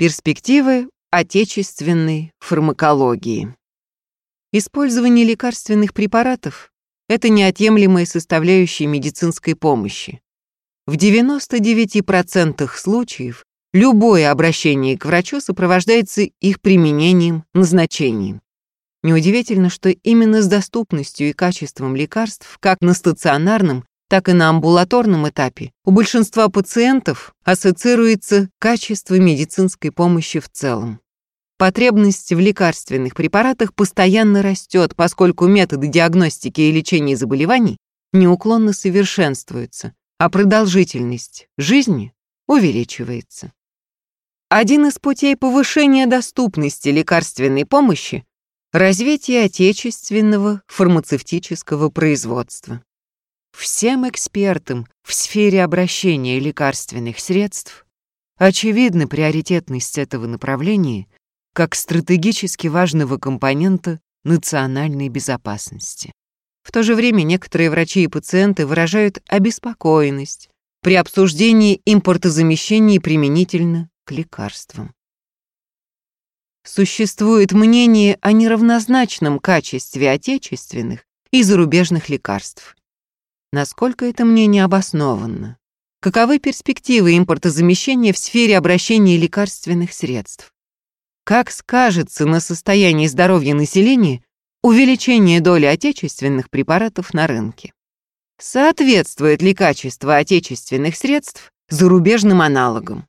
Перспективы отечественной фармакологии. Использование лекарственных препаратов – это неотъемлемая составляющая медицинской помощи. В 99% случаев любое обращение к врачу сопровождается их применением, назначением. Неудивительно, что именно с доступностью и качеством лекарств, как на стационарном, так и на амбулаторном этапе, у большинства пациентов ассоциируется качество медицинской помощи в целом. Потребность в лекарственных препаратах постоянно растет, поскольку методы диагностики и лечения заболеваний неуклонно совершенствуются, а продолжительность жизни увеличивается. Один из путей повышения доступности лекарственной помощи – развитие отечественного фармацевтического производства. Всем экспертам в сфере обращения лекарственных средств очевидна приоритетность этого направления как стратегически важного компонента национальной безопасности. В то же время некоторые врачи и пациенты выражают обеспокоенность при обсуждении импортозамещения применительно к лекарствам. Существует мнение о неравнозначном качестве отечественных и зарубежных лекарств. Насколько это мнение обоснованно? Каковы перспективы импортозамещения в сфере обращения лекарственных средств? Как скажется на состоянии здоровья населения увеличение доли отечественных препаратов на рынке? Соответствует ли качество отечественных средств зарубежным аналогам?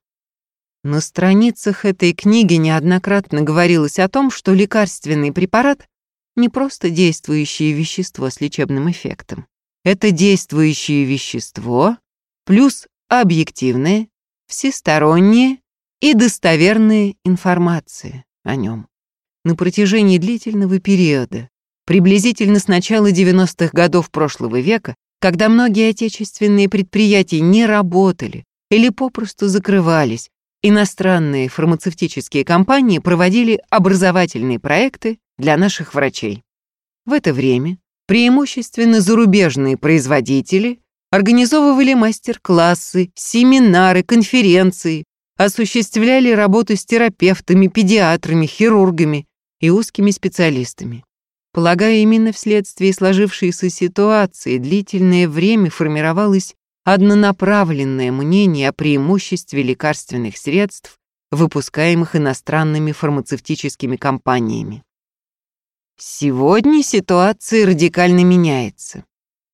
На страницах этой книги неоднократно говорилось о том, что лекарственный препарат — не просто действующее вещество с лечебным эффектом. Это действующее вещество плюс объективная, всесторонняя и достоверная информация о нем. На протяжении длительного периода, приблизительно с начала 90-х годов прошлого века, когда многие отечественные предприятия не работали или попросту закрывались, иностранные фармацевтические компании проводили образовательные проекты для наших врачей. В это время преимущественно зарубежные производители организовывали мастер-классы, семинары, конференции, осуществляли работу с терапевтами, педиатрами, хирургами и узкими специалистами. Полагаю, именно вследствие сложившейся ситуации длительное время формировалось однонаправленное мнение о преимуществе лекарственных средств, выпускаемых иностранными фармацевтическими компаниями. Сегодня ситуация радикально меняется.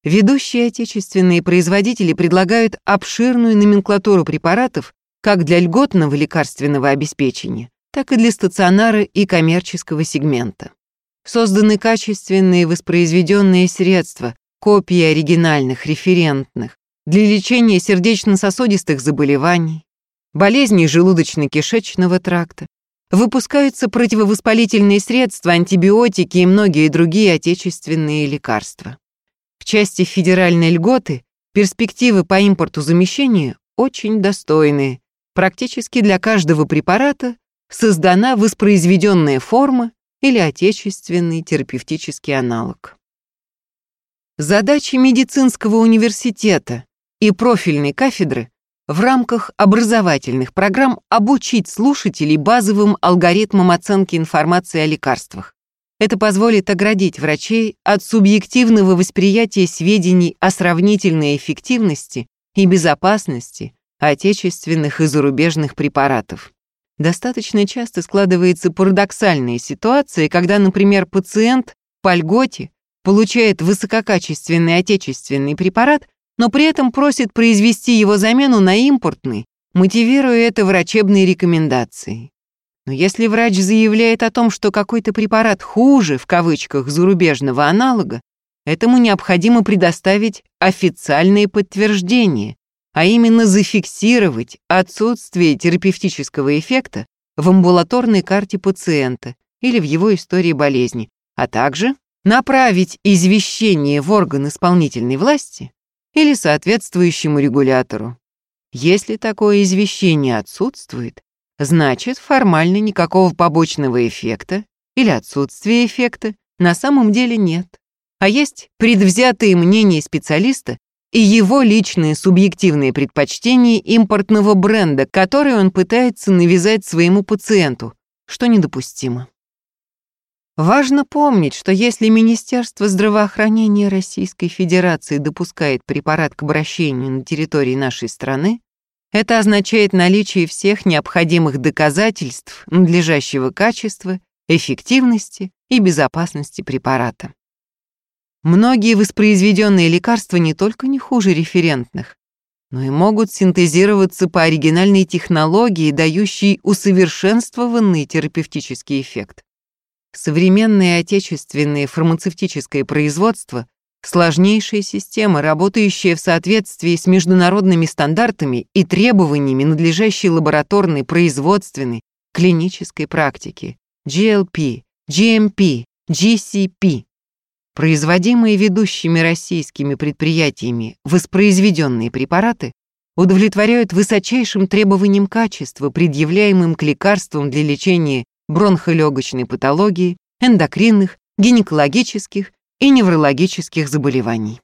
Ведущие отечественные производители предлагают обширную номенклатуру препаратов как для льготного лекарственного обеспечения, так и для стационара и коммерческого сегмента. Созданы качественные воспроизведенные средства, копии оригинальных, референтных, для лечения сердечно-сосудистых заболеваний, болезней желудочно-кишечного тракта, Выпускаются противовоспалительные средства, антибиотики и многие другие отечественные лекарства. В части федеральной льготы перспективы по импорту замещения очень достойные. Практически для каждого препарата создана воспроизведенная форма или отечественный терапевтический аналог. Задачи медицинского университета и профильной кафедры в рамках образовательных программ обучить слушателей базовым алгоритмам оценки информации о лекарствах. Это позволит оградить врачей от субъективного восприятия сведений о сравнительной эффективности и безопасности отечественных и зарубежных препаратов. Достаточно часто складывается парадоксальная ситуация, когда, например, пациент по льготе получает высококачественный отечественный препарат, но при этом просит произвести его замену на импортный, мотивируя это врачебной рекомендацией. Но если врач заявляет о том, что какой-то препарат «хуже» в кавычках зарубежного аналога, этому необходимо предоставить официальные подтверждения, а именно зафиксировать отсутствие терапевтического эффекта в амбулаторной карте пациента или в его истории болезни, а также направить извещение в орган исполнительной власти или соответствующему регулятору. Если такое извещение отсутствует, значит формально никакого побочного эффекта или отсутствия эффекта на самом деле нет. А есть предвзятые мнения специалиста и его личные субъективные предпочтения импортного бренда, который он пытается навязать своему пациенту, что недопустимо. Важно помнить, что если Министерство здравоохранения Российской Федерации допускает препарат к обращению на территории нашей страны, это означает наличие всех необходимых доказательств надлежащего качества, эффективности и безопасности препарата. Многие воспроизведенные лекарства не только не хуже референтных, но и могут синтезироваться по оригинальной технологии, дающей усовершенствованный терапевтический эффект. Современное отечественное фармацевтическое производство – сложнейшая система, работающая в соответствии с международными стандартами и требованиями надлежащей лабораторной, производственной, клинической практики GLP, GMP, GCP. Производимые ведущими российскими предприятиями воспроизведенные препараты удовлетворяют высочайшим требованиям качества, предъявляемым к лекарствам для лечения бронхолегочной патологии, эндокринных, гинекологических и неврологических заболеваний.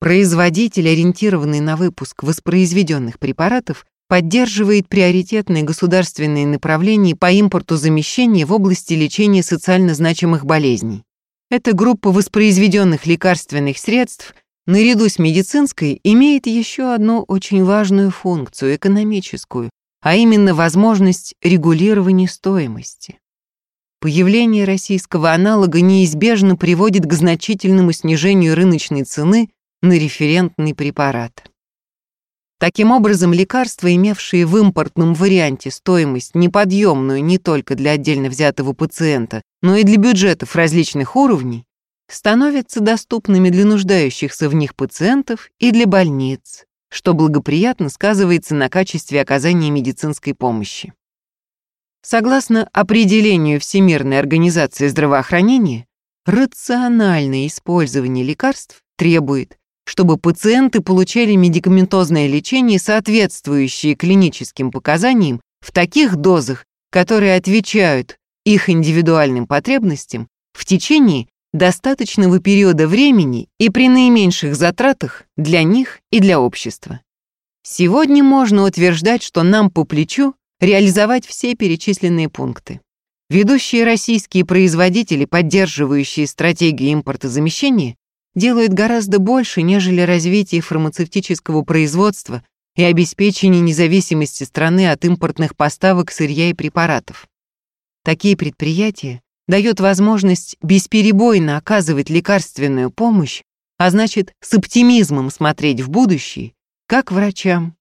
Производитель, ориентированный на выпуск воспроизведенных препаратов, поддерживает приоритетные государственные направления по импорту замещения в области лечения социально значимых болезней. Эта группа воспроизведенных лекарственных средств, наряду с медицинской, имеет еще одну очень важную функцию – экономическую, а именно возможность регулирования стоимости. Появление российского аналога неизбежно приводит к значительному снижению рыночной цены на референтный препарат. Таким образом, лекарства, имевшие в импортном варианте стоимость неподъемную не только для отдельно взятого пациента, но и для бюджетов различных уровней, становятся доступными для нуждающихся в них пациентов и для больниц, что благоприятно сказывается на качестве оказания медицинской помощи. Согласно определению Всемирной организации здравоохранения, рациональное использование лекарств требует, чтобы пациенты получали медикаментозное лечение, соответствующее клиническим показаниям в таких дозах, которые отвечают их индивидуальным потребностям в течение достаточного периода времени и при наименьших затратах для них и для общества. Сегодня можно утверждать, что нам по плечу реализовать все перечисленные пункты. Ведущие российские производители, поддерживающие стратегию импортозамещения, делают гораздо больше, нежели развитие фармацевтического производства и обеспечение независимости страны от импортных поставок сырья и препаратов. Такие предприятия дает возможность бесперебойно оказывать лекарственную помощь, а значит, с оптимизмом смотреть в будущее как врачам,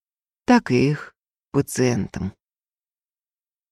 так и их пациентам.